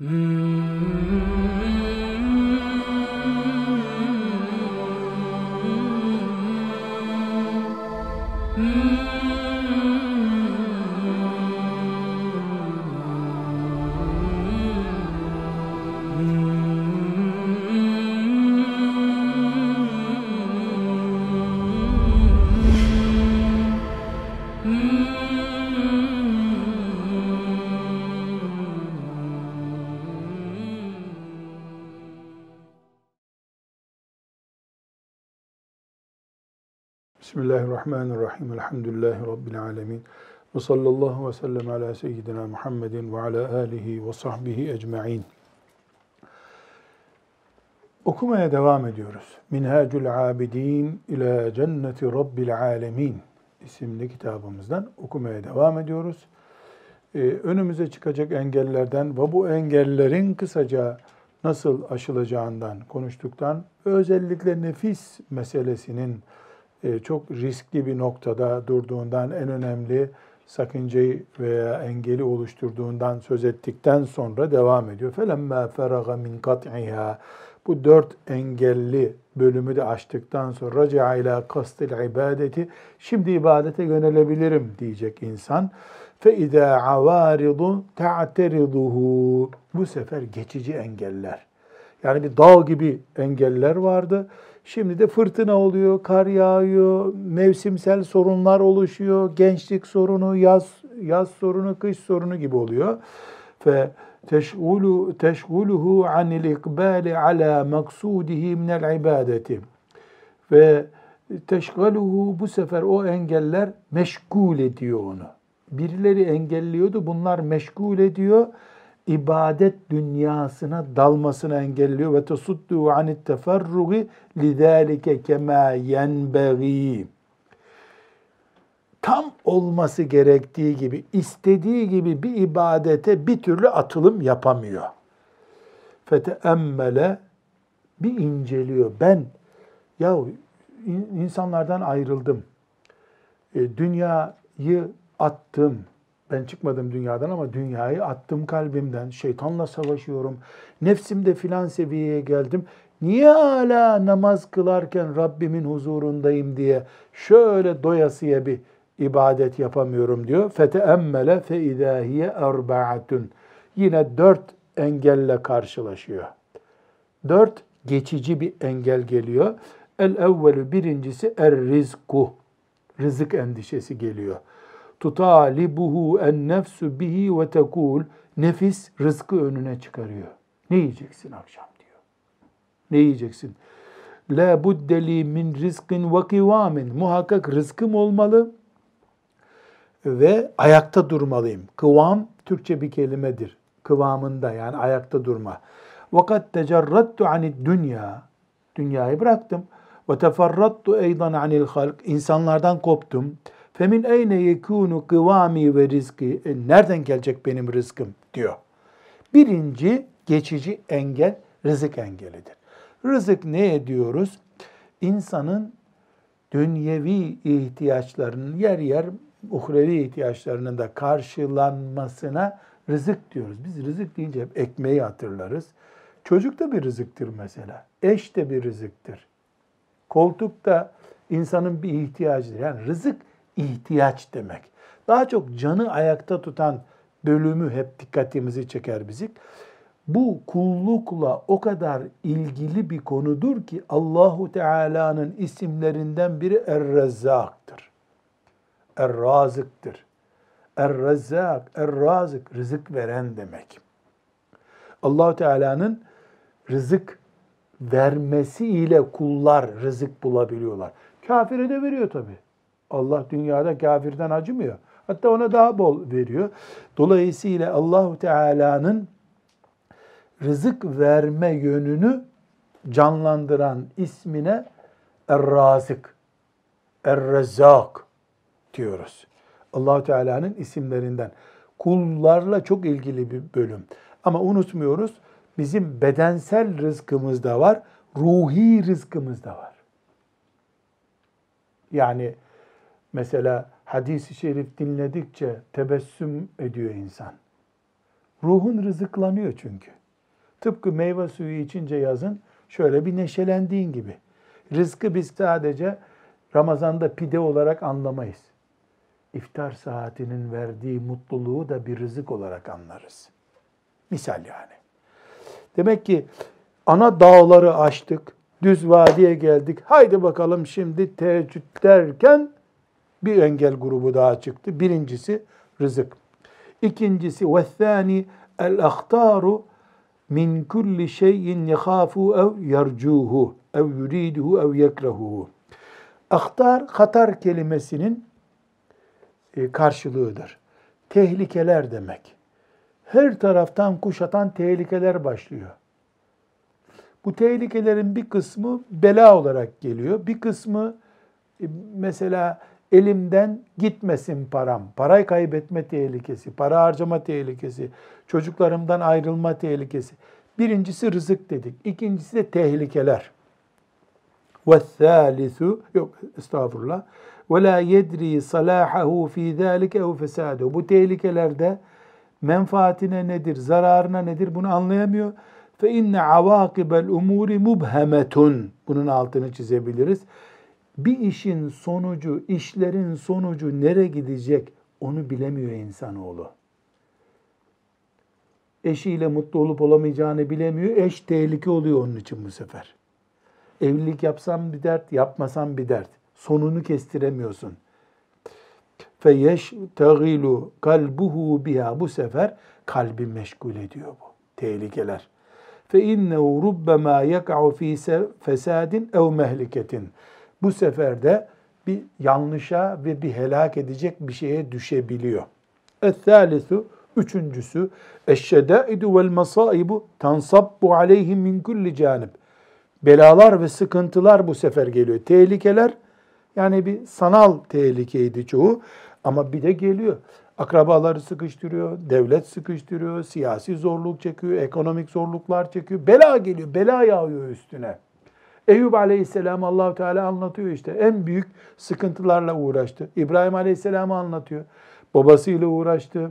Mm. Bismillahirrahmanirrahim. Elhamdülillahi Rabbil alemin. Ve sallallahu ve sellem ala seyyidina Muhammedin ve ala alihi ve sahbihi ecma'in. Okumaya devam ediyoruz. Minhacul Abidin ila Cenneti Rabbil Alemin isimli kitabımızdan okumaya devam ediyoruz. Ee, önümüze çıkacak engellerden ve bu engellerin kısaca nasıl aşılacağından konuştuktan özellikle nefis meselesinin e, çok riskli bir noktada durduğundan en önemli sakıncayı veya engeli oluşturduğundan söz ettikten sonra devam ediyor. فَلَمَّا فَرَغَ مِنْ قَطْعِهَا Bu dört engelli bölümü de açtıktan sonra رَجَعَ اِلَى قَصْدِ الْعِبَادَةِ Şimdi ibadete yönelebilirim diyecek insan. فَاِذَا عَوَارِضُ تَعْتَرِضُهُ Bu sefer geçici engeller. Yani bir dağ gibi engeller vardı. Şimdi de fırtına oluyor, kar yağıyor, mevsimsel sorunlar oluşuyor, gençlik sorunu, yaz yaz sorunu, kış sorunu gibi oluyor. Ve teşgulu teşguluhu anil ikbali ala maksudihi minel ibadeti. Ve teşgaluhu bu sefer o engeller meşgul ediyor onu. Birileri engelliyordu, bunlar meşgul ediyor ibadet dünyasına dalmasını engelliyor ve tesuddu anit teferrugi lidalike kema yenbeği. Tam olması gerektiği gibi, istediği gibi bir ibadete bir türlü atılım yapamıyor. Feteemmele bir inceliyor. Ben ya insanlardan ayrıldım. E, dünyayı attım ben çıkmadım dünyadan ama dünyayı attım kalbimden. Şeytanla savaşıyorum. Nefsimde filan seviyeye geldim. Niye hala namaz kılarken Rabbimin huzurundayım diye şöyle doyasıya bir ibadet yapamıyorum diyor. Feteemmele fe idahiye erbaatun. Yine dört engelle karşılaşıyor. Dört geçici bir engel geliyor. El evvelü birincisi er rizku. Rızık endişesi geliyor tutalibuhu en nefsu bihi ve tekul nefis rızkı önüne çıkarıyor. Ne yiyeceksin akşam diyor. Ne yiyeceksin? La buddeli min rizkin ve kıvamin. Muhakkak rızkım olmalı ve ayakta durmalıyım. Kıvam Türkçe bir kelimedir. Kıvamında yani ayakta durma. Vakat tecerrattu anid dünya. Dünyayı bıraktım. Ve teferrattu eydan anil halk. İnsanlardan koptum. Femin eyne yekunu kıvami ve rizki. E, nereden gelecek benim rızkım diyor. Birinci geçici engel rızık engelidir. Rızık ne ediyoruz? İnsanın dünyevi ihtiyaçlarının yer yer uhrevi ihtiyaçlarının da karşılanmasına rızık diyoruz. Biz rızık deyince hep ekmeği hatırlarız. Çocuk da bir rızıktır mesela. Eş de bir rızıktır. Koltuk da insanın bir ihtiyacıdır. Yani rızık ihtiyaç demek. Daha çok canı ayakta tutan bölümü hep dikkatimizi çeker bizi. Bu kullukla o kadar ilgili bir konudur ki Allahu Teala'nın isimlerinden biri Er-Rezzak'tır. Er-Razık'tır. Er-Rezzak, Er-Razık, rızık veren demek. Allahu Teala'nın rızık vermesiyle kullar rızık bulabiliyorlar. Kafire de veriyor tabii. Allah dünyada kafirden acımıyor. Hatta ona daha bol veriyor. Dolayısıyla Allahu Teala'nın rızık verme yönünü canlandıran ismine Er-Razık, Er-Rezzak diyoruz. Allahu Teala'nın isimlerinden. Kullarla çok ilgili bir bölüm. Ama unutmuyoruz bizim bedensel rızkımız da var, ruhi rızkımız da var. Yani Mesela hadis-i şerif dinledikçe tebessüm ediyor insan. Ruhun rızıklanıyor çünkü. Tıpkı meyve suyu içince yazın şöyle bir neşelendiğin gibi. Rızkı biz sadece Ramazan'da pide olarak anlamayız. İftar saatinin verdiği mutluluğu da bir rızık olarak anlarız. Misal yani. Demek ki ana dağları aştık, düz vadiye geldik. Haydi bakalım şimdi teheccüd derken bir engel grubu daha çıktı. Birincisi rızık. İkincisi ve thani el ahtaru min kulli şeyin yekhafu ev yercuhu ev yuriduhu ev yekrehuhu. Ahtar, hatar kelimesinin e, karşılığıdır. Tehlikeler demek. Her taraftan kuşatan tehlikeler başlıyor. Bu tehlikelerin bir kısmı bela olarak geliyor. Bir kısmı e, mesela elimden gitmesin param, parayı kaybetme tehlikesi, para harcama tehlikesi, çocuklarımdan ayrılma tehlikesi. Birincisi rızık dedik. İkincisi de tehlikeler. Ve thalithu, yok estağfurullah. Ve la yedri salahahu fi zalike ev fesadu. Bu tehlikelerde menfaatine nedir, zararına nedir bunu anlayamıyor. Fe inne avakibel umuri mubhemetun. Bunun altını çizebiliriz. Bir işin sonucu, işlerin sonucu nere gidecek onu bilemiyor insanoğlu. Eşiyle mutlu olup olamayacağını bilemiyor. Eş tehlike oluyor onun için bu sefer. Evlilik yapsam bir dert, yapmasam bir dert. Sonunu kestiremiyorsun. Tegilu kalbuhu biha. Bu sefer kalbi meşgul ediyor bu tehlikeler. İnnehu rubbema yek'u fi fesadin ev mehliketin. Bu sefer de bir yanlışa ve bir helak edecek bir şeye düşebiliyor. Es-salisu Üçüncüsü eşşedaidu vel masaibu tansabbu aleyhim min kulli canib. Belalar ve sıkıntılar bu sefer geliyor. Tehlikeler yani bir sanal tehlikeydi çoğu ama bir de geliyor. Akrabaları sıkıştırıyor, devlet sıkıştırıyor, siyasi zorluk çekiyor, ekonomik zorluklar çekiyor. Bela geliyor, bela yağıyor üstüne. Eyüp Aleyhisselam Allahu Teala anlatıyor işte. En büyük sıkıntılarla uğraştı. İbrahim Aleyhisselam'ı anlatıyor. Babasıyla uğraştı.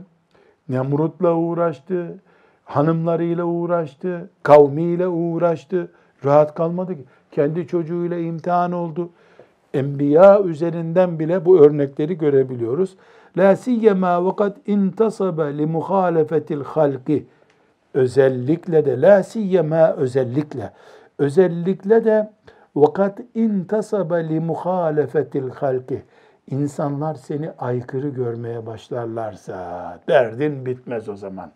Nemrut'la uğraştı. Hanımlarıyla uğraştı. Kavmiyle uğraştı. Rahat kalmadı ki. Kendi çocuğuyla imtihan oldu. Enbiya üzerinden bile bu örnekleri görebiliyoruz. La siyyema ve kad intasabe li muhalefetil halki. Özellikle de la siyyema özellikle. Özellikle de vakat intasabe li muhalefetil halki. İnsanlar seni aykırı görmeye başlarlarsa derdin bitmez o zaman.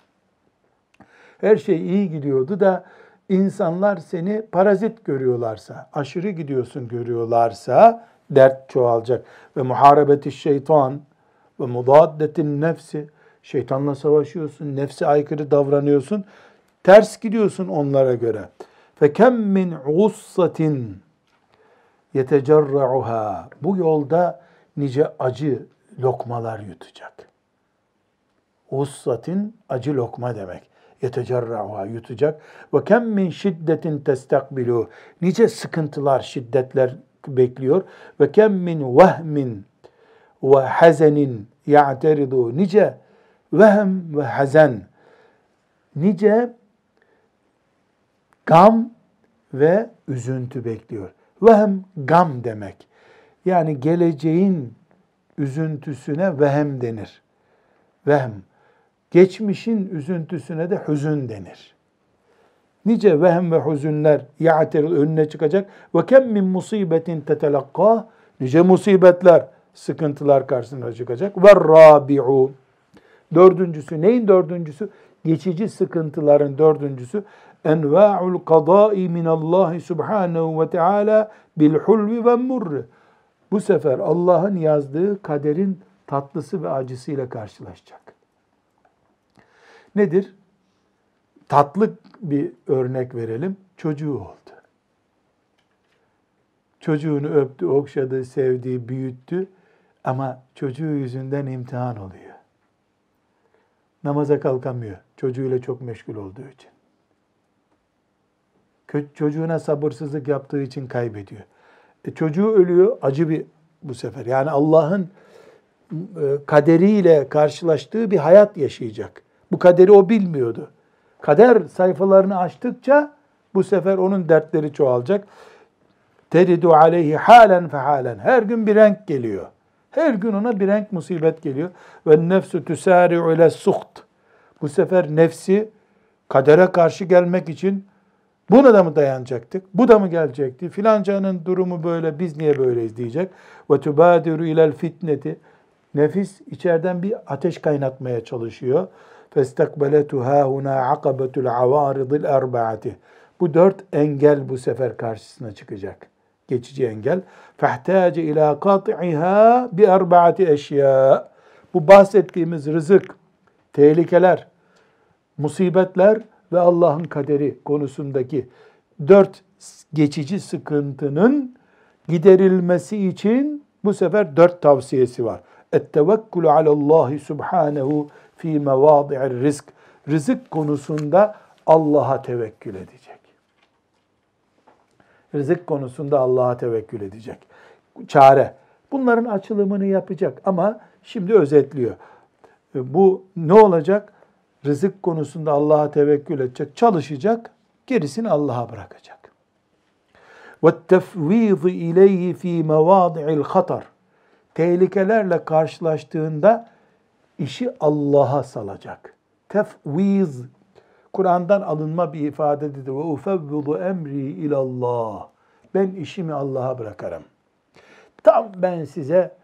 Her şey iyi gidiyordu da insanlar seni parazit görüyorlarsa, aşırı gidiyorsun görüyorlarsa dert çoğalacak. Ve muharebeti şeytan ve mudaddetin nefsi, şeytanla savaşıyorsun, nefse aykırı davranıyorsun, ters gidiyorsun onlara göre. Fekem min gussatin yetecerra'uha. Bu yolda nice acı lokmalar yutacak. Ussatin acı lokma demek. Yetecerra'uha yutacak. Ve kem min şiddetin testakbilu. Nice sıkıntılar, şiddetler bekliyor. Ve kem min vehmin ve hazenin ya'teridu. Nice vehm ve hazen. Nice gam ve üzüntü bekliyor. Vehm gam demek. Yani geleceğin üzüntüsüne vehem denir. Vehm. Geçmişin üzüntüsüne de hüzün denir. Nice vehem ve hüzünler ya'teril önüne çıkacak. Ve kem min musibetin tetelakka. Nice musibetler, sıkıntılar karşısına çıkacak. Ve rabi'u. Dördüncüsü, neyin dördüncüsü? Geçici sıkıntıların dördüncüsü. Enva'ul kadai minallahi subhanehu ve teala bil hulvi ve murri bu sefer Allah'ın yazdığı kaderin tatlısı ve acısıyla karşılaşacak. Nedir? Tatlı bir örnek verelim. Çocuğu oldu. Çocuğunu öptü, okşadı, sevdi, büyüttü ama çocuğu yüzünden imtihan oluyor. Namaza kalkamıyor. Çocuğuyla çok meşgul olduğu için. Çocuğuna sabırsızlık yaptığı için kaybediyor. E, çocuğu ölüyor, acı bir bu sefer. Yani Allah'ın e, kaderiyle karşılaştığı bir hayat yaşayacak. Bu kaderi o bilmiyordu. Kader sayfalarını açtıkça bu sefer onun dertleri çoğalacak. Teridu aleyhi halen fehalen. Her gün bir renk geliyor. Her gün ona bir renk musibet geliyor. Ve nefsu tüsari'u ile suht. Bu sefer nefsi kadere karşı gelmek için Buna da mı dayanacaktık? Bu da mı gelecekti? Filancanın durumu böyle, biz niye böyleyiz diyecek. Ve tubadiru ilel fitneti. Nefis içeriden bir ateş kaynatmaya çalışıyor. Festakbeletu hahuna akabetul avaridil erbaati. Bu dört engel bu sefer karşısına çıkacak. Geçici engel. Fehtace ila kat'iha bi erbaati eşya. Bu bahsettiğimiz rızık, tehlikeler, musibetler ve Allah'ın kaderi konusundaki dört geçici sıkıntının giderilmesi için bu sefer dört tavsiyesi var. Ettevekkülü alallahi subhanehu fi mevadi'ir rizk. Rızık konusunda Allah'a tevekkül edecek. Rızık konusunda Allah'a tevekkül edecek. Çare. Bunların açılımını yapacak ama şimdi özetliyor. Bu ne olacak? Rızık konusunda Allah'a tevekkül edecek, çalışacak, gerisini Allah'a bırakacak. وَالتَّفْوِيضِ اِلَيْهِ ف۪ي مَوَاضِعِ الْخَطَرِ Tehlikelerle karşılaştığında işi Allah'a salacak. Tefviz, Kur'an'dan alınma bir ifadedir. Ve ufevvidu emri ilallah. Ben işimi Allah'a bırakarım. Tam ben size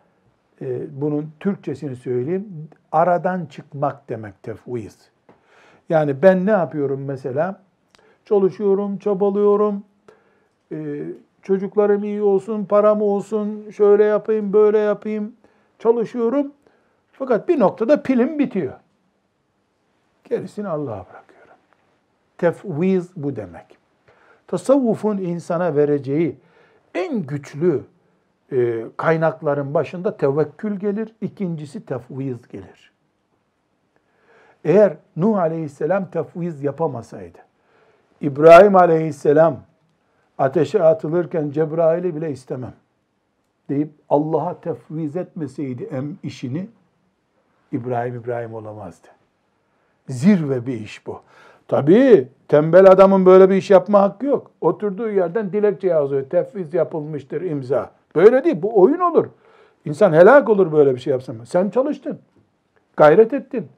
e, bunun Türkçesini söyleyeyim. Aradan çıkmak demek tefviz. Yani ben ne yapıyorum mesela? Çalışıyorum, çabalıyorum. E, çocuklarım iyi olsun, param olsun, şöyle yapayım, böyle yapayım. Çalışıyorum. Fakat bir noktada pilim bitiyor. Gerisini Allah'a bırakıyorum. Tefviz bu demek. Tasavvufun insana vereceği en güçlü e, kaynakların başında tevekkül gelir, ikincisi tefviz gelir. Eğer Nuh aleyhisselam tefviz yapamasaydı, İbrahim aleyhisselam ateşe atılırken Cebrail'i bile istemem deyip Allah'a tefviz etmeseydi em işini, İbrahim İbrahim olamazdı. Zirve bir iş bu. Tabii tembel adamın böyle bir iş yapma hakkı yok. Oturduğu yerden dilekçe yazıyor. Tefviz yapılmıştır imza. Böyle değil. Bu oyun olur. İnsan helak olur böyle bir şey yapsın. Sen çalıştın. Gayret ettin.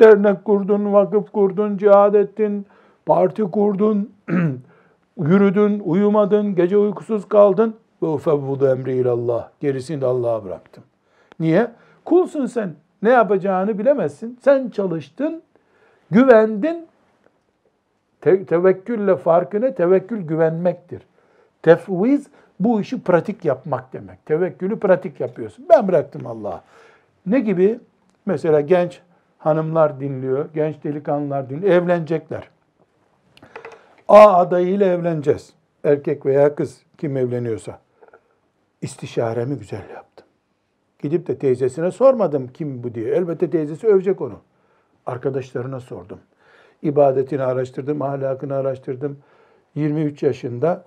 Dernek kurdun, vakıf kurdun, cihad ettin, parti kurdun, yürüdün, uyumadın, gece uykusuz kaldın. Ve ufevvudu emri ilallah. Gerisini de Allah'a bıraktım. Niye? Kulsun sen. Ne yapacağını bilemezsin. Sen çalıştın, güvendin. Te- tevekkülle farkı ne? Tevekkül güvenmektir. Tefviz bu işi pratik yapmak demek. Tevekkülü pratik yapıyorsun. Ben bıraktım Allah'a. Ne gibi? Mesela genç hanımlar dinliyor, genç delikanlılar dinliyor, evlenecekler. A adayıyla evleneceğiz. Erkek veya kız kim evleniyorsa. İstişaremi güzel yaptım. Gidip de teyzesine sormadım kim bu diye. Elbette teyzesi övecek onu. Arkadaşlarına sordum. İbadetini araştırdım, ahlakını araştırdım. 23 yaşında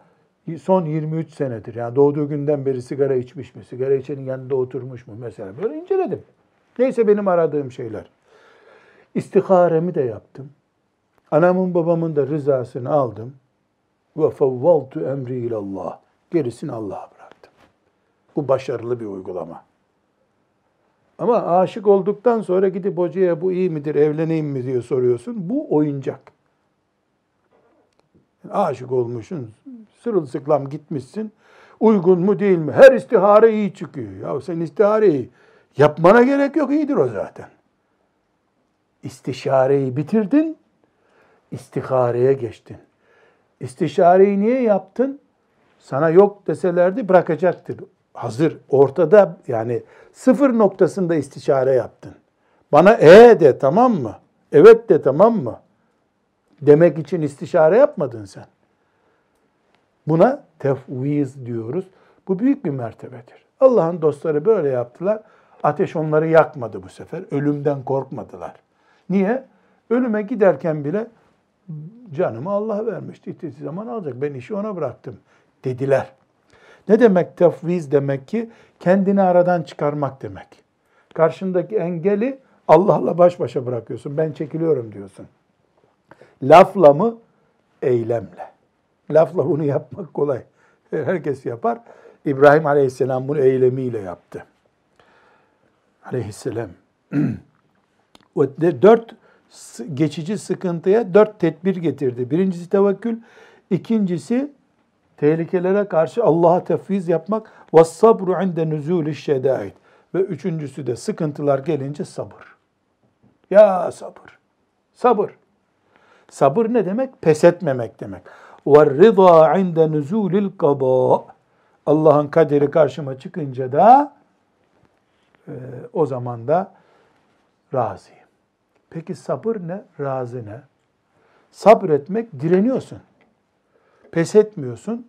son 23 senedir. Yani doğduğu günden beri sigara içmiş mi? Sigara içenin yanında oturmuş mu mesela? Böyle inceledim. Neyse benim aradığım şeyler. İstiharemi de yaptım. Anamın babamın da rızasını aldım. Ve fevvaltu emri ilallah. Gerisini Allah'a bıraktım. Bu başarılı bir uygulama. Ama aşık olduktan sonra gidip hocaya bu iyi midir, evleneyim mi diye soruyorsun. Bu oyuncak. Aşık olmuşsun, sırılsıklam gitmişsin. Uygun mu değil mi? Her istihare iyi çıkıyor. Ya sen istihareyi yapmana gerek yok, iyidir o zaten. İstişareyi bitirdin, istihareye geçtin. İstişareyi niye yaptın? Sana yok deselerdi bırakacaktır. Hazır, ortada yani sıfır noktasında istişare yaptın. Bana e de tamam mı? Evet de tamam mı? Demek için istişare yapmadın sen. Buna tefviz diyoruz. Bu büyük bir mertebedir. Allah'ın dostları böyle yaptılar. Ateş onları yakmadı bu sefer. Ölümden korkmadılar. Niye? Ölüme giderken bile canımı Allah vermişti. İstediği zaman alacak. Ben işi ona bıraktım dediler. Ne demek tefviz demek ki? Kendini aradan çıkarmak demek. Karşındaki engeli Allah'la baş başa bırakıyorsun. Ben çekiliyorum diyorsun. Lafla mı? Eylemle. Lafla bunu yapmak kolay. Herkes yapar. İbrahim Aleyhisselam bunu eylemiyle yaptı. Aleyhisselam. dört geçici sıkıntıya dört tedbir getirdi. Birincisi tevekkül, ikincisi tehlikelere karşı Allah'a tefviz yapmak ve sabru inde nuzulü şedait ve üçüncüsü de sıkıntılar gelince sabır. Ya sabır. Sabır. Sabır ne demek? Pes etmemek demek. Rıza inde nuzulil qada. Allah'ın kaderi karşıma çıkınca da e, o zaman da razıyım. Peki sabır ne? Razı ne? Sabretmek direniyorsun. Pes etmiyorsun.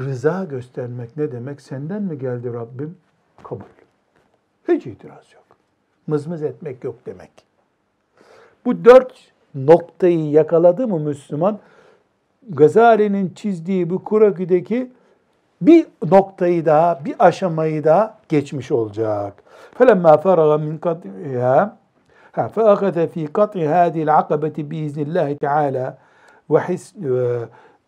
Rıza göstermek ne demek? Senden mi geldi Rabbim? Kabul. Hiç itiraz yok. Mızmız etmek yok demek. Bu dört noktayı yakaladı mı Müslüman? Gazali'nin çizdiği bu Kurakü'deki bir noktayı daha, bir aşamayı daha geçmiş olacak. فَلَمَّا فَرَغَ مِنْ قَطْعِهَا فأخذ في قطع هذه العقبة بإذن الله تعالى وحسن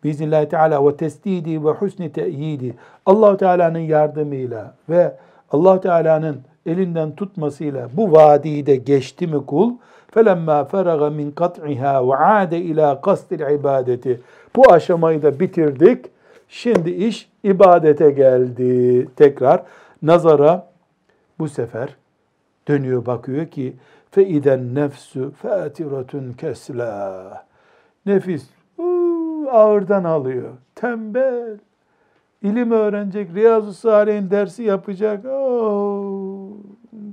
بإذن الله تعالى وتسديدي وحسن تأييدي Allah Teala'nın yardımıyla ve Allah Teala'nın elinden tutmasıyla bu vadide geçti mi kul? Felemma feraga min kat'iha ve ade ila kastil ibadeti. Bu aşamayı da bitirdik. Şimdi iş ibadete geldi. Tekrar nazara bu sefer dönüyor bakıyor ki fe nefsu fatiratun kesla. Nefis uu, ağırdan alıyor. Tembel. İlim öğrenecek, Riyazu Salih'in dersi yapacak, oo,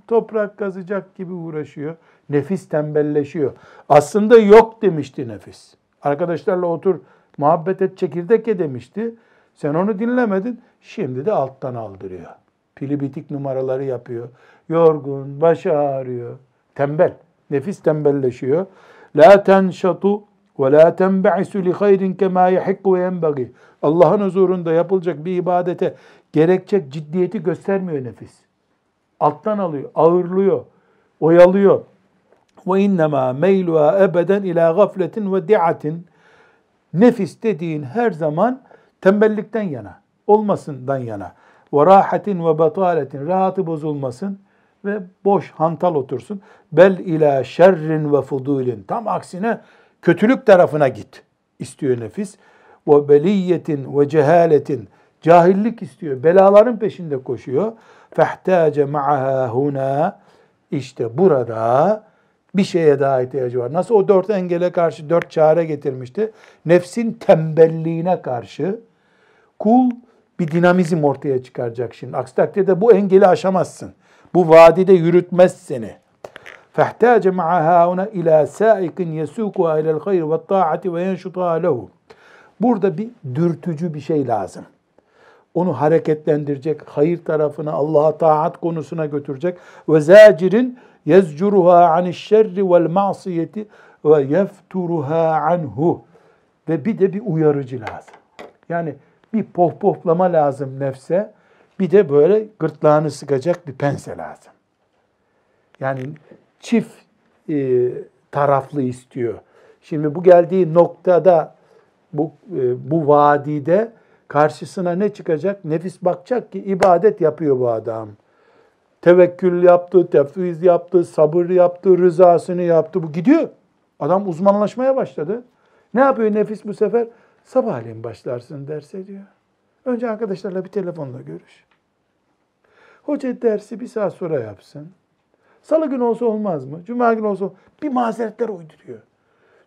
toprak kazacak gibi uğraşıyor. Nefis tembelleşiyor. Aslında yok demişti nefis. Arkadaşlarla otur, muhabbet et, çekirdek ye demişti. Sen onu dinlemedin. Şimdi de alttan aldırıyor. Pili bitik numaraları yapıyor. Yorgun, başı ağrıyor. Tembel. Nefis tembelleşiyor. La tenşatu ve la tenbe'isu li hayrin kema yahikku ve yenbagi. Allah'ın huzurunda yapılacak bir ibadete gerekecek ciddiyeti göstermiyor nefis. Alttan alıyor, ağırlıyor, oyalıyor. Ve innema meyluha ebeden ila gafletin ve di'atin. Nefis dediğin her zaman tembellikten yana, olmasından yana. Ve rahatin ve bataletin, rahatı bozulmasın ve boş hantal otursun. Bel ila şerrin ve fudulin. Tam aksine kötülük tarafına git istiyor nefis. Ve beliyetin ve cehaletin. Cahillik istiyor. Belaların peşinde koşuyor. Fehtace ma'aha huna. İşte burada bir şeye daha ihtiyacı var. Nasıl o dört engele karşı dört çare getirmişti. Nefsin tembelliğine karşı kul bir dinamizm ortaya çıkaracak şimdi. Aksi takdirde bu engeli aşamazsın. Bu vadide yürütmez seni. فَاحْتَاجَ مَعَهَا هُنَا اِلَى سَائِقٍ يَسُوكُهَا اِلَى الْخَيْرِ وَالطَّاعَةِ وَيَنْشُطَهَا لَهُ Burada bir dürtücü bir şey lazım. Onu hareketlendirecek, hayır tarafına, Allah'a taat konusuna götürecek. Ve zacirin yezcuruha aniş şerri vel masiyeti ve yefturuha anhu. Ve bir de bir uyarıcı lazım. Yani bir pohpohlama lazım nefse. Bir de böyle gırtlağını sıkacak bir pense lazım. Yani çift e, taraflı istiyor. Şimdi bu geldiği noktada bu e, bu vadide karşısına ne çıkacak? Nefis bakacak ki ibadet yapıyor bu adam. Tevekkül yaptı, tefviz yaptı, sabır yaptı, rızasını yaptı. Bu gidiyor. Adam uzmanlaşmaya başladı. Ne yapıyor nefis bu sefer? Sabahleyin başlarsın derse diyor. Önce arkadaşlarla bir telefonla görüş. Hoca dersi bir saat sonra yapsın. Salı günü olsa olmaz mı? Cuma günü olsa bir mazeretler uyduruyor.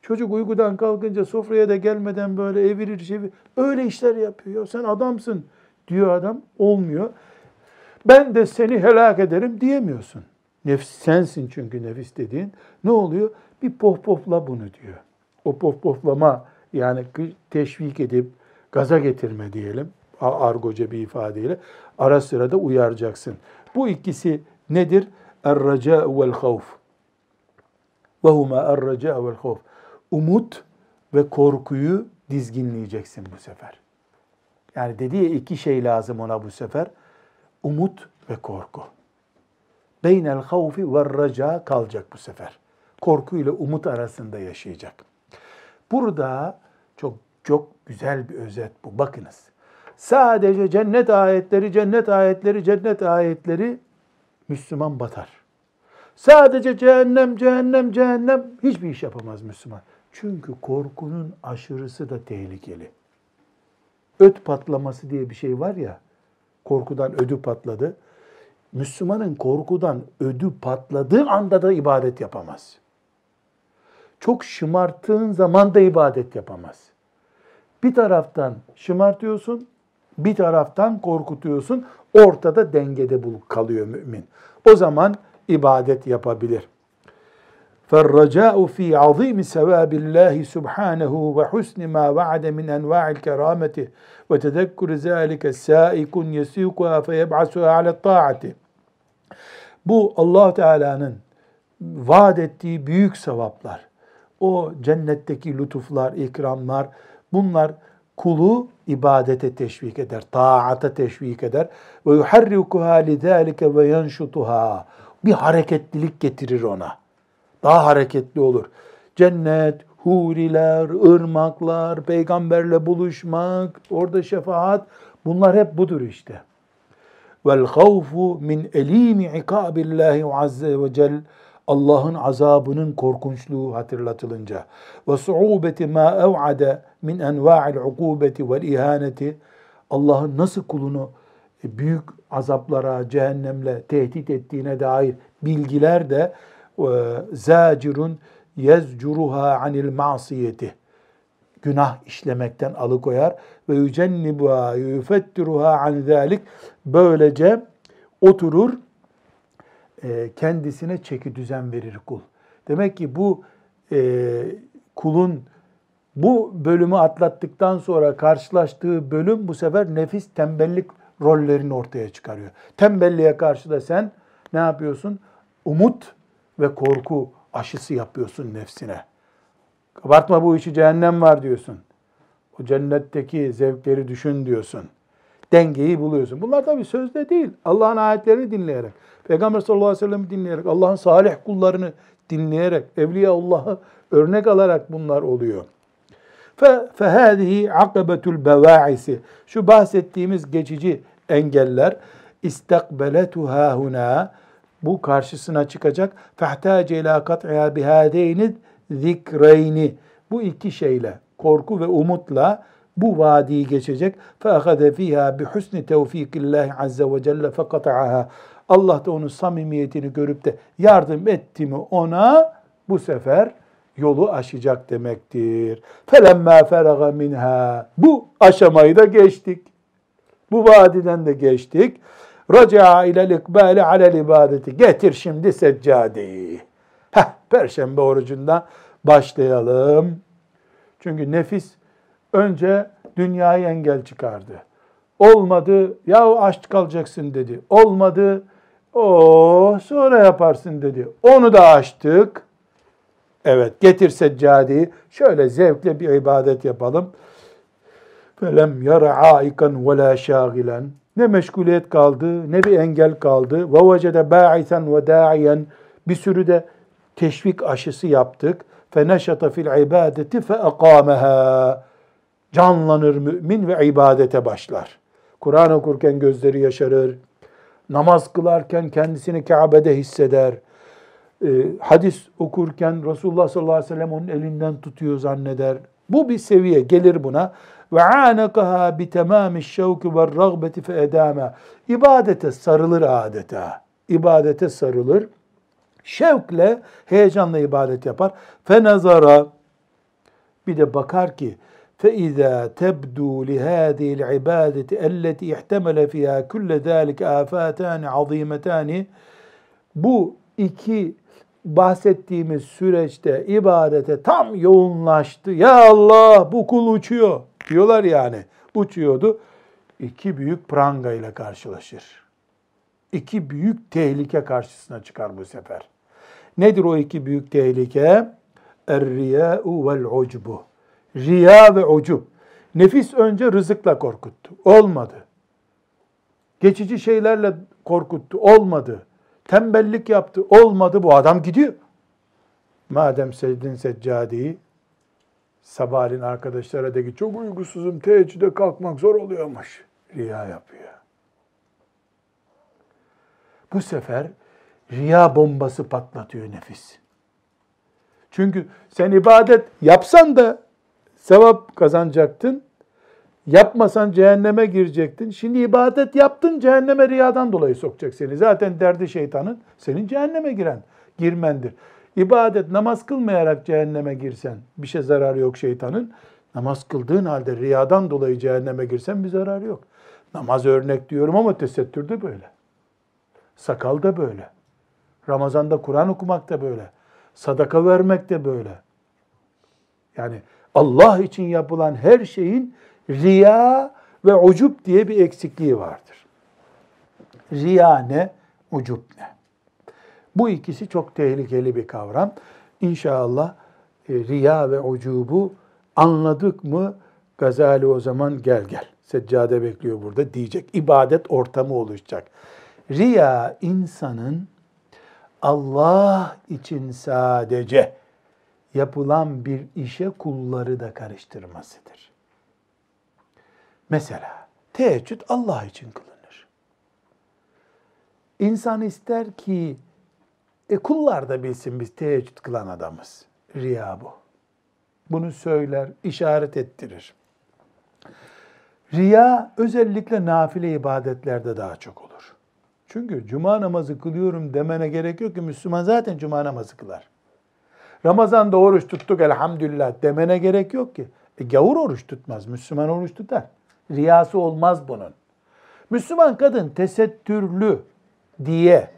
Çocuk uykudan kalkınca sofraya da gelmeden böyle evirir çevir. Öyle işler yapıyor. Sen adamsın diyor adam. Olmuyor. Ben de seni helak ederim diyemiyorsun. Nefis sensin çünkü nefis dediğin. Ne oluyor? Bir pohpohla bunu diyor. O pohpohlama yani teşvik edip gaza getirme diyelim. Argoca bir ifadeyle. Ara sıra da uyaracaksın. Bu ikisi nedir? Er-raca vel havf. Ve huma er-raca vel havf. Umut ve korkuyu dizginleyeceksin bu sefer. Yani dediği iki şey lazım ona bu sefer. Umut ve korku. beynel havfi ve raca kalacak bu sefer. Korku ile umut arasında yaşayacak. Burada çok çok güzel bir özet bu. Bakınız. Sadece cennet ayetleri, cennet ayetleri, cennet ayetleri Müslüman batar. Sadece cehennem, cehennem, cehennem hiçbir iş yapamaz Müslüman. Çünkü korkunun aşırısı da tehlikeli. Öt patlaması diye bir şey var ya, korkudan ödü patladı. Müslümanın korkudan ödü patladığı anda da ibadet yapamaz. Çok şımarttığın zaman da ibadet yapamaz. Bir taraftan şımartıyorsun, bir taraftan korkutuyorsun. Ortada dengede bul kalıyor mümin. O zaman ibadet yapabilir. فالرجاء في عظيم ثواب الله سبحانه وحسن ما وعد من أنواع الكرامة وتذكر ذلك سائق يسيقها فيبعثها على الطاعة Bu allah Teala'nın vaat ettiği büyük sevaplar, o cennetteki lütuflar, ikramlar, bunlar kulu ibadete teşvik eder, taata teşvik eder. Ve yuharrikuha lidâlike ve yenşutuha. Bir hareketlilik getirir ona. Daha hareketli olur. Cennet, huriler, ırmaklar, peygamberle buluşmak, orada şefaat, bunlar hep budur işte. Vel havfu min elimi ikabillahi azze ve celle Allah'ın azabının korkunçluğu hatırlatılınca ve suubeti ma ev'ade min enva'il ukubeti vel ihaneti Allah'ın nasıl kulunu büyük azaplara, cehennemle tehdit ettiğine dair bilgiler de zacirun yezcuruha anil masiyeti günah işlemekten alıkoyar ve yücennibuha yufettiruha an zalik böylece oturur e, kendisine çeki düzen verir kul. Demek ki bu e, kulun bu bölümü atlattıktan sonra karşılaştığı bölüm bu sefer nefis tembellik rollerini ortaya çıkarıyor. Tembelliğe karşı da sen ne yapıyorsun? Umut ve korku aşısı yapıyorsun nefsine. Kabartma bu işi cehennem var diyorsun. O cennetteki zevkleri düşün diyorsun. Dengeyi buluyorsun. Bunlar tabii sözde değil. Allah'ın ayetlerini dinleyerek. Peygamber sallallahu aleyhi ve sellem'i dinleyerek, Allah'ın salih kullarını dinleyerek, Evliya Allah'ı örnek alarak bunlar oluyor. فَهَذِهِ عَقَبَةُ الْبَوَاعِسِ Şu bahsettiğimiz geçici engeller istakbeletuha huna bu karşısına çıkacak. فَاحْتَاجَ اِلٰى قَطْعِهَا بِهَذَيْنِ zikreyni bu iki şeyle korku ve umutla bu vadiyi geçecek. فَاَخَذَ ف۪يهَا بِحُسْنِ تَوْف۪يقِ اللّٰهِ عَزَّ وَجَلَّ فَقَطَعَهَا Allah da onun samimiyetini görüp de yardım etti mi ona bu sefer yolu aşacak demektir. فَلَمَّا فَرَغَ minha Bu aşamayı da geçtik. Bu vadiden de geçtik. Raca ile ikbali alel ibadeti. Getir şimdi seccadeyi. Heh, Perşembe orucunda başlayalım. Çünkü nefis önce dünyayı engel çıkardı. Olmadı, ya aç kalacaksın dedi. Olmadı, o sonra yaparsın dedi. Onu da açtık. Evet getir seccadeyi. Şöyle zevkle bir ibadet yapalım. Felem yara aikan ve. Ne meşguliyet kaldı, ne bir engel kaldı. Ba'isen ve da'iyen. Bir sürü de teşvik aşısı yaptık. Feneşata fil fe aqamaha. Canlanır mümin ve ibadete başlar. Kur'an okurken gözleri yaşarır, namaz kılarken kendisini Kabe'de hisseder. E, hadis okurken Resulullah sallallahu aleyhi ve sellem onun elinden tutuyor zanneder. Bu bir seviye gelir buna Ve anakaha bi tamamiş şevki ve ragbeti fe edama. İbadete sarılır adeta. İbadete sarılır. Şevkle, heyecanla ibadet yapar. Fe nazara bir de bakar ki فإذا تبدو لهذه العبادة التي احتمل فيها كل ذلك آفاتان عظيمتان bu iki bahsettiğimiz süreçte ibadete tam yoğunlaştı. Ya Allah bu kul uçuyor diyorlar yani. Uçuyordu. İki büyük pranga ile karşılaşır. İki büyük tehlike karşısına çıkar bu sefer. Nedir o iki büyük tehlike? Er-riyâ'u vel-ucbu riya ve ucub. Nefis önce rızıkla korkuttu. Olmadı. Geçici şeylerle korkuttu. Olmadı. tembellik yaptı, olmadı bu adam gidiyor. Madem sevdin seccadeyi, sabahleyin arkadaşlara de ki çok uykusuzum, teheccüde kalkmak zor oluyormuş. Riya yapıyor. Bu sefer riya bombası patlatıyor nefis. Çünkü sen ibadet yapsan da sevap kazanacaktın. Yapmasan cehenneme girecektin. Şimdi ibadet yaptın cehenneme riyadan dolayı sokacak seni. Zaten derdi şeytanın senin cehenneme giren, girmendir. İbadet namaz kılmayarak cehenneme girsen bir şey zararı yok şeytanın. Namaz kıldığın halde riyadan dolayı cehenneme girsen bir zararı yok. Namaz örnek diyorum ama tesettür de böyle. Sakal da böyle. Ramazanda Kur'an okumak da böyle. Sadaka vermek de böyle. Yani Allah için yapılan her şeyin riya ve ucup diye bir eksikliği vardır. Riya ne? Ucup ne? Bu ikisi çok tehlikeli bir kavram. İnşallah e, riya ve ucubu anladık mı Gazali o zaman gel gel. Seccade bekliyor burada diyecek. İbadet ortamı oluşacak. Riya insanın Allah için sadece yapılan bir işe kulları da karıştırmasıdır. Mesela teheccüd Allah için kılınır. İnsan ister ki e, kullar da bilsin biz teheccüd kılan adamız. Riya bu. Bunu söyler, işaret ettirir. Riya özellikle nafile ibadetlerde daha çok olur. Çünkü cuma namazı kılıyorum demene gerek yok ki Müslüman zaten cuma namazı kılar. Ramazan'da oruç tuttuk elhamdülillah demene gerek yok ki. E gavur oruç tutmaz, Müslüman oruç tutar. Riyası olmaz bunun. Müslüman kadın tesettürlü diye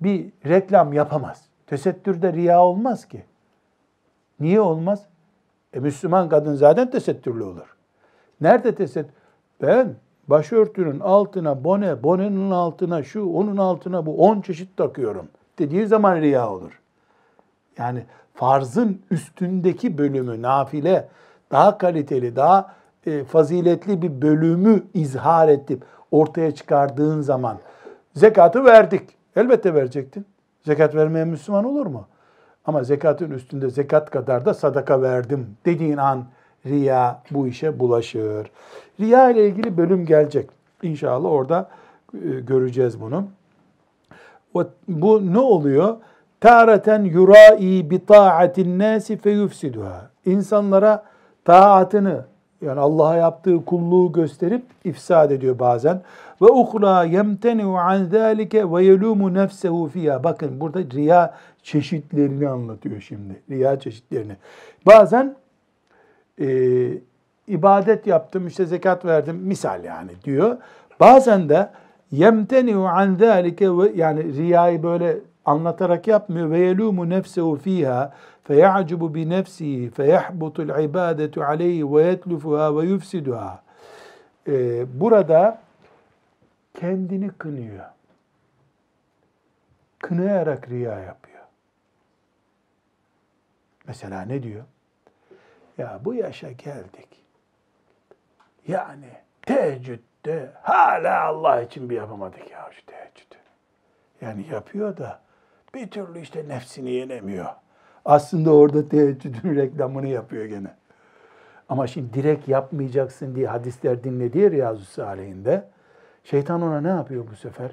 bir reklam yapamaz. Tesettürde riya olmaz ki. Niye olmaz? E Müslüman kadın zaten tesettürlü olur. Nerede tesettür? Ben başörtünün altına bone, bonenin altına şu, onun altına bu on çeşit takıyorum dediği zaman riya olur. Yani farzın üstündeki bölümü, nafile, daha kaliteli, daha e, faziletli bir bölümü izhar edip ortaya çıkardığın zaman zekatı verdik. Elbette verecektin. Zekat vermeyen Müslüman olur mu? Ama zekatın üstünde zekat kadar da sadaka verdim dediğin an riya bu işe bulaşır. Riya ile ilgili bölüm gelecek. İnşallah orada e, göreceğiz bunu. Bu ne oluyor? Tareten yurai bi taatin nasi feyufsiduha. İnsanlara taatını yani Allah'a yaptığı kulluğu gösterip ifsad ediyor bazen. Ve ukra yemteniu an zalike ve yelumu nefsehu fiha. Bakın burada riya çeşitlerini anlatıyor şimdi. Riya çeşitlerini. Bazen e, ibadet yaptım, işte zekat verdim misal yani diyor. Bazen de yemteniu an zalike yani riyayı böyle anlatarak yapmıyor ve yelumu nefsehu fiha feyacubu bi nefsihi feyahbutul ibadetu aleyhi ve yetlufuha ve yufsiduha. Ee, burada kendini kınıyor. Kınayarak riya yapıyor. Mesela ne diyor? Ya bu yaşa geldik. Yani teheccüde hala Allah için bir yapamadık ya şu teheccüdü. Yani yapıyor da bir türlü işte nefsini yenemiyor. Aslında orada teheccüdün reklamını yapıyor gene. Ama şimdi direkt yapmayacaksın diye hadisler dinlediği Riyazu Salih'inde şeytan ona ne yapıyor bu sefer?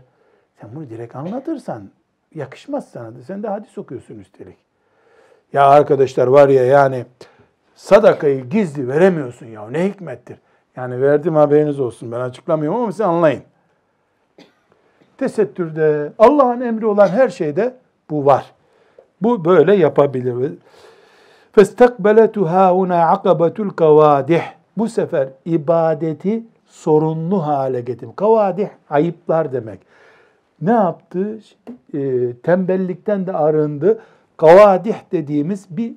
Sen bunu direkt anlatırsan yakışmaz sana da. Sen de hadis okuyorsun üstelik. Ya arkadaşlar var ya yani sadakayı gizli veremiyorsun ya. Ne hikmettir. Yani verdim haberiniz olsun. Ben açıklamıyorum ama siz anlayın. Tesettürde, Allah'ın emri olan her şeyde bu var. Bu böyle yapabilir. فَاسْتَقْبَلَتُهَا هُنَا عَقَبَةُ الْقَوَادِحِ Bu sefer ibadeti sorunlu hale getirdim. Kavadih ayıplar demek. Ne yaptı? E, tembellikten de arındı. Kavadih dediğimiz bir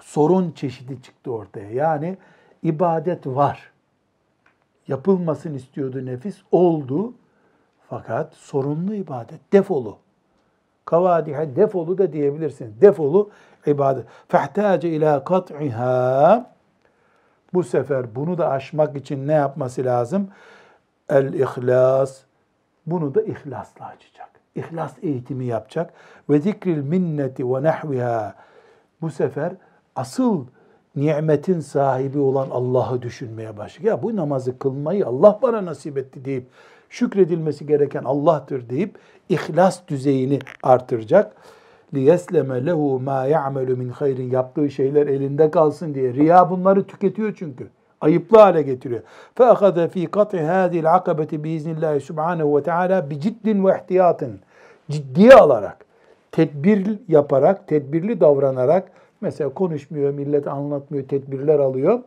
sorun çeşidi çıktı ortaya. Yani ibadet var. Yapılmasını istiyordu nefis. Oldu. Fakat sorunlu ibadet. Defolu. Kavadihe defolu da diyebilirsiniz. Defolu ibadet. Fehtace ila kat'iha bu sefer bunu da aşmak için ne yapması lazım? El-ihlas. Bunu da ihlasla açacak. İhlas eğitimi yapacak. Ve zikril minneti ve nahviha. Bu sefer asıl nimetin sahibi olan Allah'ı düşünmeye başlayacak. Ya bu namazı kılmayı Allah bana nasip etti deyip şükredilmesi gereken Allah'tır deyip ihlas düzeyini artıracak liyesleme lehu ma ya'melu min hayrin yaptığı şeyler elinde kalsın diye. Riya bunları tüketiyor çünkü. Ayıplı hale getiriyor. Fe ahaze fi kat'i hadil akabeti biiznillahi subhanehu ve teala bi ciddin ve ihtiyatın. Ciddiye alarak, tedbir yaparak, tedbirli davranarak mesela konuşmuyor, millet anlatmıyor, tedbirler alıyor.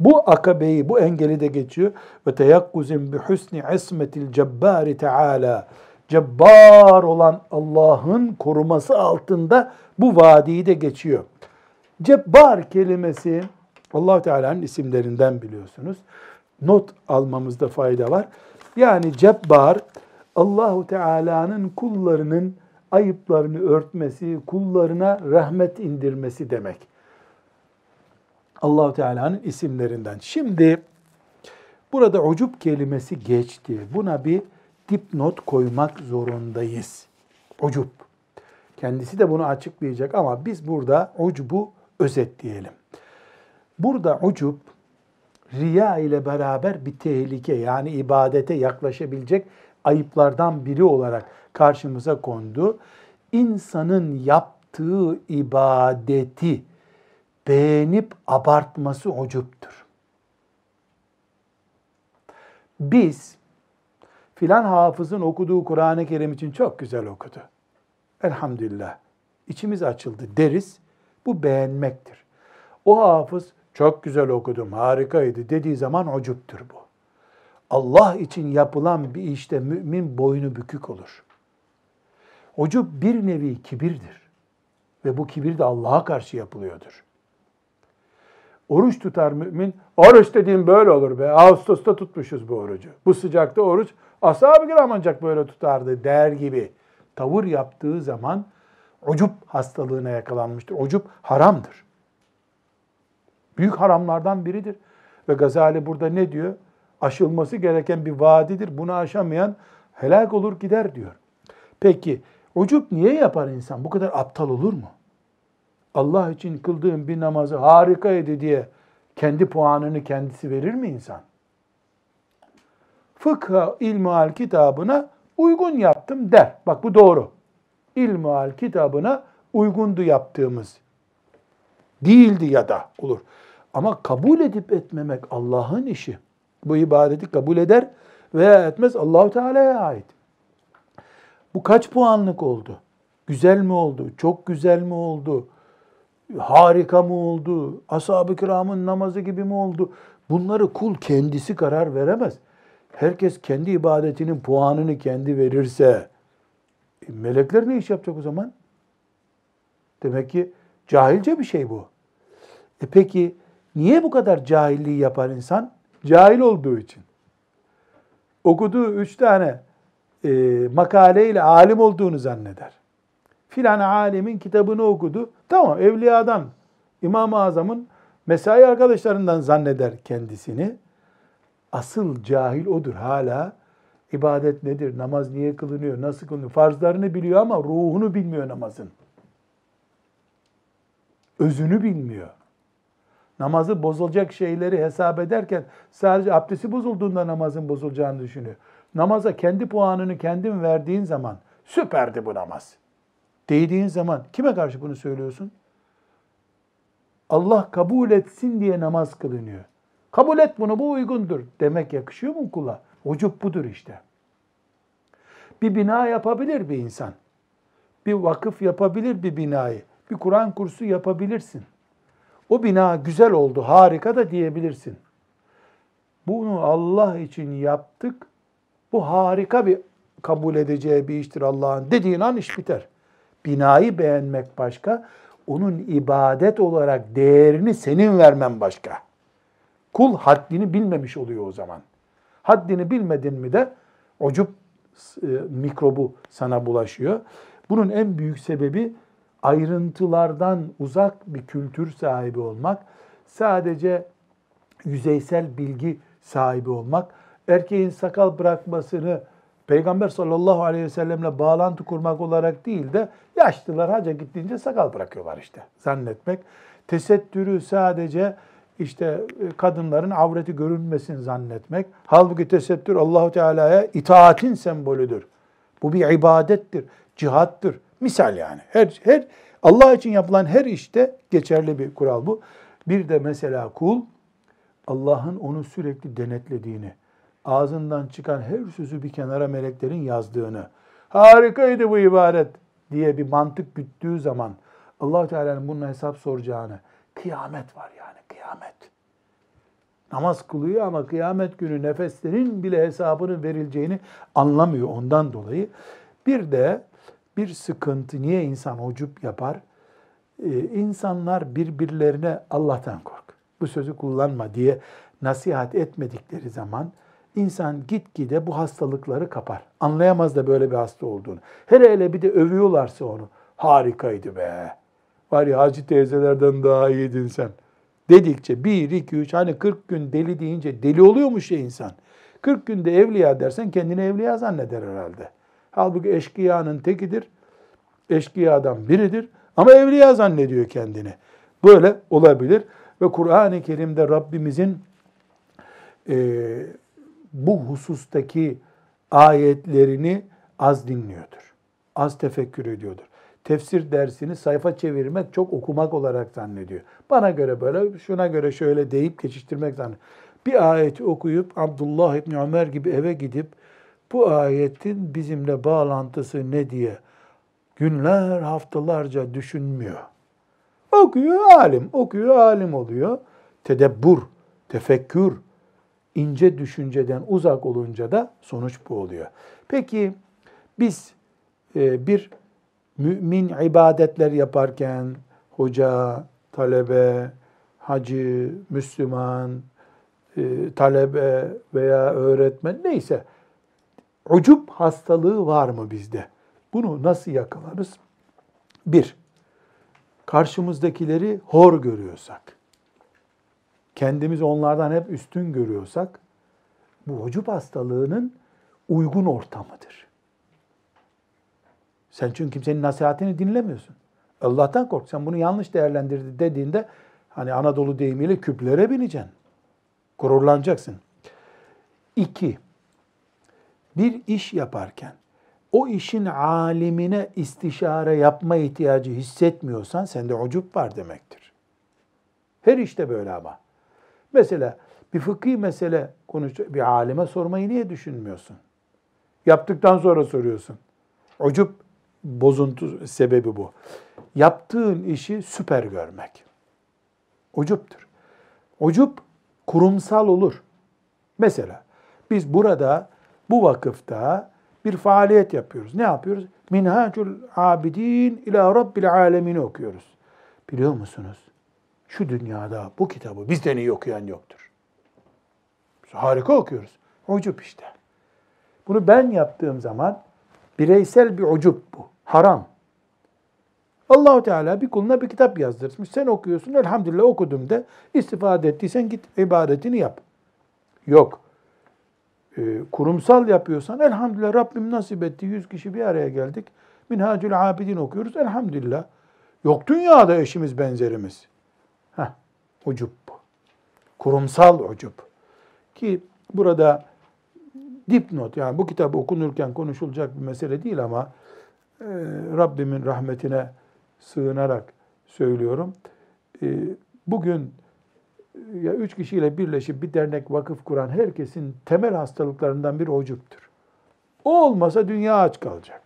Bu akabeyi, bu engeli de geçiyor. Ve teyakkuzin bi husni ismetil cebbari teala Cebbar olan Allah'ın koruması altında bu vadiyi de geçiyor. Cebbar kelimesi allah Teala'nın isimlerinden biliyorsunuz. Not almamızda fayda var. Yani cebbar Allahu Teala'nın kullarının ayıplarını örtmesi, kullarına rahmet indirmesi demek. Allahu Teala'nın isimlerinden. Şimdi burada ucup kelimesi geçti. Buna bir dipnot koymak zorundayız. Ucup. Kendisi de bunu açıklayacak ama biz burada ucubu özetleyelim. Burada ucup riya ile beraber bir tehlike yani ibadete yaklaşabilecek ayıplardan biri olarak karşımıza kondu. İnsanın yaptığı ibadeti beğenip abartması ucuptur. Biz filan hafızın okuduğu Kur'an-ı Kerim için çok güzel okudu. Elhamdülillah. İçimiz açıldı deriz. Bu beğenmektir. O hafız çok güzel okudum, harikaydı dediği zaman ucuptur bu. Allah için yapılan bir işte mümin boynu bükük olur. Ucup bir nevi kibirdir. Ve bu kibir de Allah'a karşı yapılıyordur. Oruç tutar mümin. Oruç dediğim böyle olur be. Ağustos'ta tutmuşuz bu orucu. Bu sıcakta oruç. Ashab-ı kiram ancak böyle tutardı der gibi. Tavır yaptığı zaman ucup hastalığına yakalanmıştır. Ucup haramdır. Büyük haramlardan biridir. Ve Gazali burada ne diyor? Aşılması gereken bir vadidir. Bunu aşamayan helak olur gider diyor. Peki ucup niye yapar insan? Bu kadar aptal olur mu? Allah için kıldığım bir namazı harikaydı diye kendi puanını kendisi verir mi insan? Fıkha ilmuhal kitabına uygun yaptım der. Bak bu doğru. İlmuhal kitabına uygundu yaptığımız. Değildi ya da olur. Ama kabul edip etmemek Allah'ın işi. Bu ibadeti kabul eder veya etmez Allahu Teala'ya ait. Bu kaç puanlık oldu? Güzel mi oldu? Çok güzel mi oldu? harika mı oldu, ashab-ı kiramın namazı gibi mi oldu? Bunları kul kendisi karar veremez. Herkes kendi ibadetinin puanını kendi verirse e, melekler ne iş yapacak o zaman? Demek ki cahilce bir şey bu. E peki niye bu kadar cahilliği yapar insan? Cahil olduğu için. Okuduğu üç tane e, makaleyle alim olduğunu zanneder filan alemin kitabını okudu. Tamam evliyadan, İmam-ı Azam'ın mesai arkadaşlarından zanneder kendisini. Asıl cahil odur hala. İbadet nedir? Namaz niye kılınıyor? Nasıl kılınıyor? Farzlarını biliyor ama ruhunu bilmiyor namazın. Özünü bilmiyor. Namazı bozulacak şeyleri hesap ederken sadece abdesti bozulduğunda namazın bozulacağını düşünüyor. Namaza kendi puanını kendin verdiğin zaman süperdi bu namaz değdiğin zaman kime karşı bunu söylüyorsun? Allah kabul etsin diye namaz kılınıyor. Kabul et bunu, bu uygundur demek yakışıyor mu kula? Ucup budur işte. Bir bina yapabilir bir insan. Bir vakıf yapabilir bir binayı. Bir Kur'an kursu yapabilirsin. O bina güzel oldu, harika da diyebilirsin. Bunu Allah için yaptık. Bu harika bir kabul edeceği bir iştir Allah'ın dediğin an iş biter. Binayı beğenmek başka, onun ibadet olarak değerini senin vermen başka. Kul haddini bilmemiş oluyor o zaman. Haddini bilmedin mi de ucup e, mikrobu sana bulaşıyor. Bunun en büyük sebebi ayrıntılardan uzak bir kültür sahibi olmak. Sadece yüzeysel bilgi sahibi olmak. Erkeğin sakal bırakmasını Peygamber sallallahu aleyhi ve sellemle bağlantı kurmak olarak değil de yaşlılar hacca gittiğince sakal bırakıyorlar işte zannetmek. Tesettürü sadece işte e, kadınların avreti görünmesin zannetmek. Halbuki tesettür Allahu Teala'ya itaatin sembolüdür. Bu bir ibadettir, cihattır. Misal yani. Her her Allah için yapılan her işte geçerli bir kural bu. Bir de mesela kul Allah'ın onu sürekli denetlediğini, ağzından çıkan her sözü bir kenara meleklerin yazdığını, harikaydı bu ibaret diye bir mantık güttüğü zaman allah Teala'nın bunun hesap soracağını, kıyamet var yani kıyamet. Namaz kılıyor ama kıyamet günü nefeslerin bile hesabını verileceğini anlamıyor ondan dolayı. Bir de bir sıkıntı niye insan ucup yapar? Ee, insanlar birbirlerine Allah'tan kork. Bu sözü kullanma diye nasihat etmedikleri zaman insan gitgide bu hastalıkları kapar. Anlayamaz da böyle bir hasta olduğunu. Hele hele bir de övüyorlarsa onu. Harikaydı be. Var ya Hacı teyzelerden daha iyiydin sen. Dedikçe bir, iki, üç hani 40 gün deli deyince deli oluyormuş ya insan. 40 günde evliya dersen kendini evliya zanneder herhalde. Halbuki eşkıyanın tekidir. Eşkıyadan biridir. Ama evliya zannediyor kendini. Böyle olabilir. Ve Kur'an-ı Kerim'de Rabbimizin e, bu husustaki ayetlerini az dinliyordur. Az tefekkür ediyordur. Tefsir dersini sayfa çevirmek çok okumak olarak zannediyor. Bana göre böyle, şuna göre şöyle deyip geçiştirmek zannediyor. Bir ayeti okuyup Abdullah İbni Ömer gibi eve gidip bu ayetin bizimle bağlantısı ne diye günler, haftalarca düşünmüyor. Okuyor alim, okuyor alim oluyor. Tedebbur, tefekkür, ince düşünceden uzak olunca da sonuç bu oluyor. Peki biz e, bir mümin ibadetler yaparken hoca, talebe, hacı, Müslüman, e, talebe veya öğretmen neyse ucup hastalığı var mı bizde? Bunu nasıl yakalarız? Bir, karşımızdakileri hor görüyorsak, kendimiz onlardan hep üstün görüyorsak, bu ucup hastalığının uygun ortamıdır. Sen çünkü kimsenin nasihatini dinlemiyorsun. Allah'tan kork. Sen bunu yanlış değerlendirdi dediğinde hani Anadolu deyimiyle küplere bineceksin. Gururlanacaksın. İki, bir iş yaparken o işin alimine istişare yapma ihtiyacı hissetmiyorsan sende ucup var demektir. Her işte böyle ama. Mesela bir fıkhi mesele konuş bir alime sormayı niye düşünmüyorsun? Yaptıktan sonra soruyorsun. Ucup bozuntu sebebi bu. Yaptığın işi süper görmek. Ucuptur. Ucup kurumsal olur. Mesela biz burada bu vakıfta bir faaliyet yapıyoruz. Ne yapıyoruz? Minhacul Abidin ila Rabbil Alemin okuyoruz. Biliyor musunuz? Şu dünyada bu kitabı bizden iyi okuyan yoktur. Harika okuyoruz. Ucup işte. Bunu ben yaptığım zaman bireysel bir ucup bu. Haram. Allahu Teala bir kuluna bir kitap yazdırmış. Sen okuyorsun. Elhamdülillah okudum de. istifade ettiysen git ibadetini yap. Yok. Ee, kurumsal yapıyorsan elhamdülillah Rabbim nasip etti. Yüz kişi bir araya geldik. Minhacül Abidin okuyoruz. Elhamdülillah. Yok dünyada eşimiz benzerimiz. Heh, ucup bu. Kurumsal ucup. Ki burada dipnot yani bu kitabı okunurken konuşulacak bir mesele değil ama e, Rabbimin rahmetine sığınarak söylüyorum. E, bugün ya üç kişiyle birleşip bir dernek vakıf kuran herkesin temel hastalıklarından bir ucuptur. O olmasa dünya aç kalacak.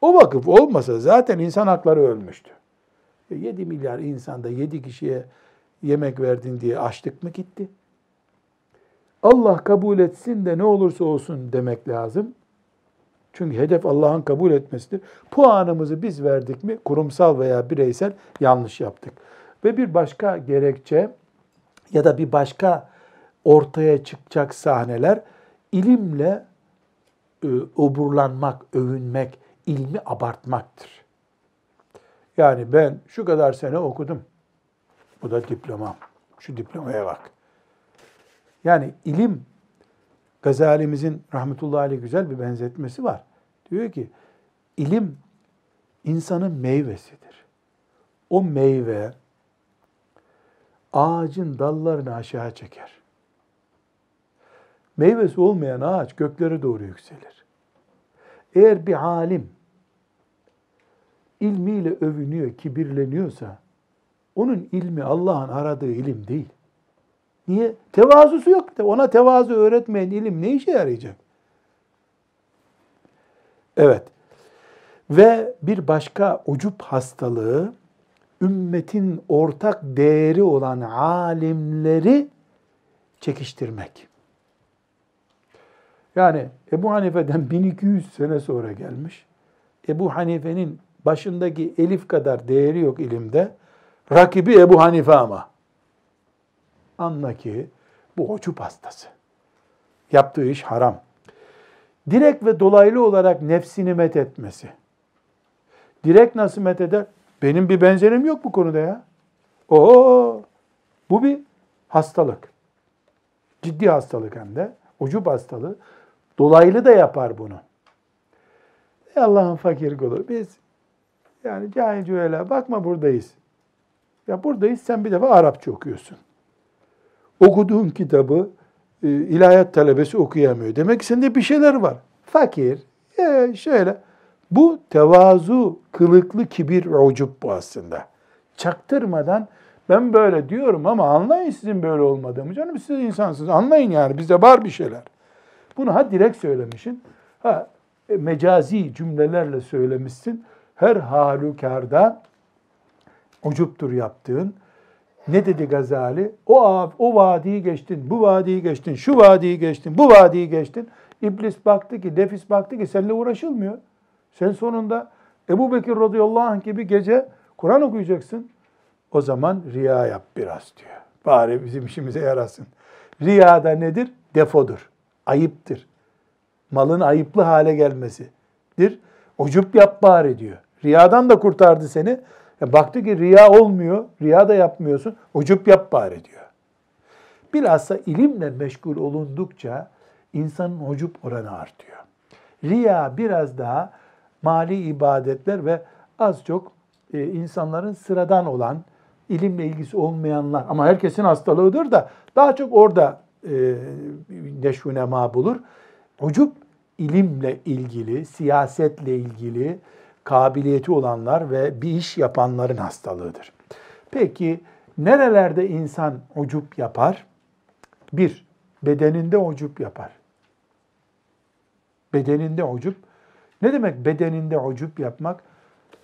O vakıf olmasa zaten insan hakları ölmüştü. 7 milyar insanda 7 kişiye yemek verdin diye açlık mı gitti? Allah kabul etsin de ne olursa olsun demek lazım. Çünkü hedef Allah'ın kabul etmesidir. Puanımızı biz verdik mi kurumsal veya bireysel yanlış yaptık. Ve bir başka gerekçe ya da bir başka ortaya çıkacak sahneler ilimle e, övünmek, ilmi abartmaktır. Yani ben şu kadar sene okudum. Bu da diplomam. Şu diplomaya bak. Yani ilim Gazalimizin rahmetullahi aleyh güzel bir benzetmesi var. Diyor ki ilim insanın meyvesidir. O meyve ağacın dallarını aşağı çeker. Meyvesi olmayan ağaç göklere doğru yükselir. Eğer bir alim ilmiyle övünüyor, kibirleniyorsa onun ilmi Allah'ın aradığı ilim değil. Niye? Tevazusu yok. Ona tevazu öğretmeyen ilim ne işe yarayacak? Evet. Ve bir başka ucup hastalığı ümmetin ortak değeri olan alimleri çekiştirmek. Yani Ebu Hanife'den 1200 sene sonra gelmiş. Ebu Hanife'nin başındaki elif kadar değeri yok ilimde. Rakibi Ebu Hanife ama. Anla ki bu ucup hastası. Yaptığı iş haram. Direkt ve dolaylı olarak nefsini met etmesi. Direkt nasıl met eder? Benim bir benzerim yok bu konuda ya. Oo, bu bir hastalık. Ciddi hastalık hem de. Ucup hastalığı. Dolaylı da yapar bunu. Ey Allah'ın fakir kulu. Biz yani cahil öyle bakma buradayız. Ya buradayız sen bir defa Arapça okuyorsun. Okuduğun kitabı e, ilahiyat talebesi okuyamıyor. Demek ki sende bir şeyler var. Fakir, e, şöyle. Bu tevazu, kılıklı kibir ve ucup bu aslında. Çaktırmadan ben böyle diyorum ama anlayın sizin böyle olmadığımı. Canım siz insansınız. Anlayın yani bizde var bir şeyler. Bunu ha direkt söylemişsin. Ha e, mecazi cümlelerle söylemişsin. Her halükarda ucuptur yaptığın. Ne dedi Gazali? O o vadiyi geçtin, bu vadiyi geçtin, şu vadiyi geçtin, bu vadiyi geçtin. İblis baktı ki, nefis baktı ki seninle uğraşılmıyor. Sen sonunda Ebu Bekir radıyallahu anh gibi gece Kur'an okuyacaksın. O zaman riya yap biraz diyor. Bari bizim işimize yarasın. Riya da nedir? Defodur. Ayıptır. Malın ayıplı hale gelmesidir. Ucup yap bari diyor. Riyadan da kurtardı seni. E baktı ki riya olmuyor, riya da yapmıyorsun, ucup yap bari diyor. Bilhassa ilimle meşgul olundukça insanın ucup oranı artıyor. Riya biraz daha mali ibadetler ve az çok e, insanların sıradan olan, ilimle ilgisi olmayanlar ama herkesin hastalığıdır da daha çok orada e, neşvünema bulur. Ucup ilimle ilgili, siyasetle ilgili, kabiliyeti olanlar ve bir iş yapanların hastalığıdır. Peki nerelerde insan ucup yapar? Bir, bedeninde ucup yapar. Bedeninde ucup. Ne demek bedeninde ucup yapmak?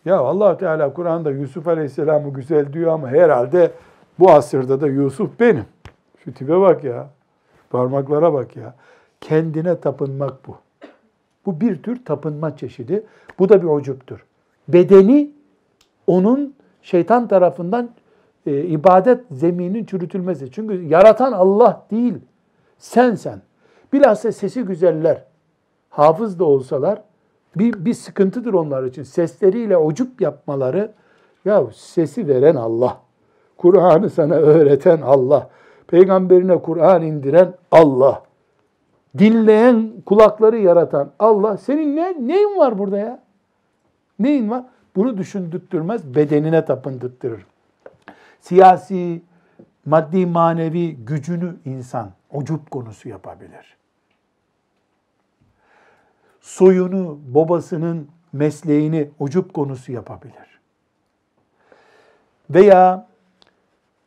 Ya allah Teala Kur'an'da Yusuf Aleyhisselam'ı güzel diyor ama herhalde bu asırda da Yusuf benim. Şu tipe bak ya. Parmaklara bak ya. Kendine tapınmak bu. Bu bir tür tapınma çeşidi. Bu da bir ucuptur. Bedeni onun şeytan tarafından e, ibadet zeminin çürütülmesi. Çünkü yaratan Allah değil, sen sen. Bilhassa sesi güzeller, hafız da olsalar bir, bir sıkıntıdır onlar için. Sesleriyle ucup yapmaları, ya sesi veren Allah, Kur'an'ı sana öğreten Allah, peygamberine Kur'an indiren Allah, dinleyen kulakları yaratan Allah. Senin ne, neyin var burada ya? Neyin var? Bunu düşündürtmez, bedenine tapındırtırır. Siyasi, maddi manevi gücünü insan ucup konusu yapabilir. Soyunu, babasının mesleğini ucup konusu yapabilir. Veya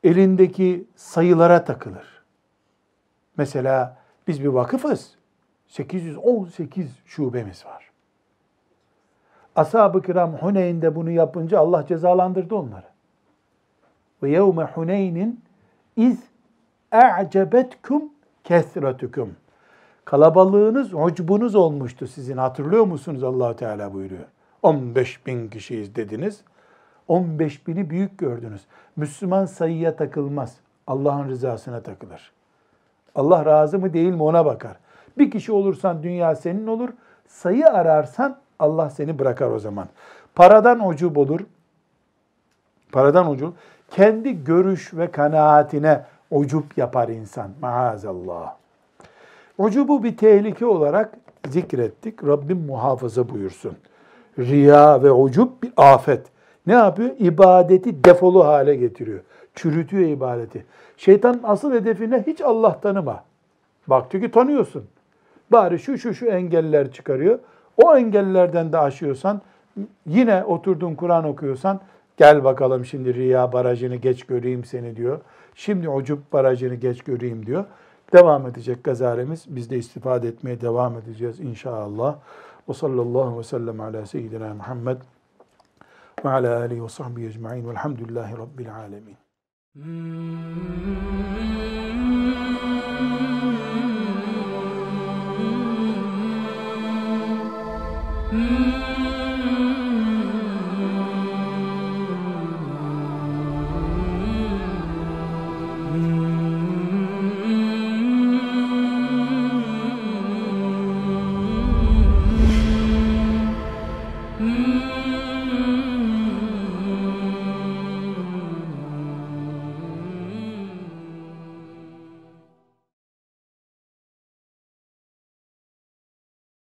elindeki sayılara takılır. Mesela biz bir vakıfız. 818 şubemiz var. Ashab-ı kiram Huneyn'de bunu yapınca Allah cezalandırdı onları. Ve yevme Huneynin iz e'cebetkum kesretukum. Kalabalığınız, ucbunuz olmuştu sizin. Hatırlıyor musunuz allah Teala buyuruyor. 15 bin kişiyiz dediniz. 15 bini büyük gördünüz. Müslüman sayıya takılmaz. Allah'ın rızasına takılır. Allah razı mı değil mi ona bakar. Bir kişi olursan dünya senin olur. Sayı ararsan Allah seni bırakar o zaman. Paradan ucub olur. Paradan ucub. Kendi görüş ve kanaatine ucup yapar insan. Maazallah. Ucubu bir tehlike olarak zikrettik. Rabbim muhafaza buyursun. Riya ve ucub bir afet. Ne yapıyor? İbadeti defolu hale getiriyor. Çürütüyor ibadeti. Şeytanın asıl hedefine hiç Allah tanıma. Bak ki tanıyorsun. Bari şu şu şu engeller çıkarıyor. O engellerden de aşıyorsan, yine oturdun Kur'an okuyorsan, gel bakalım şimdi riya barajını geç göreyim seni diyor. Şimdi ucub barajını geç göreyim diyor. Devam edecek gazaremiz. Biz de istifade etmeye devam edeceğiz inşallah. Ve sallallahu ve sellem ala seyyidina Muhammed ve ala alihi ve sahbihi ecma'in velhamdülillahi rabbil alemin. Mm-hmm. mm-hmm. mm-hmm. mm-hmm.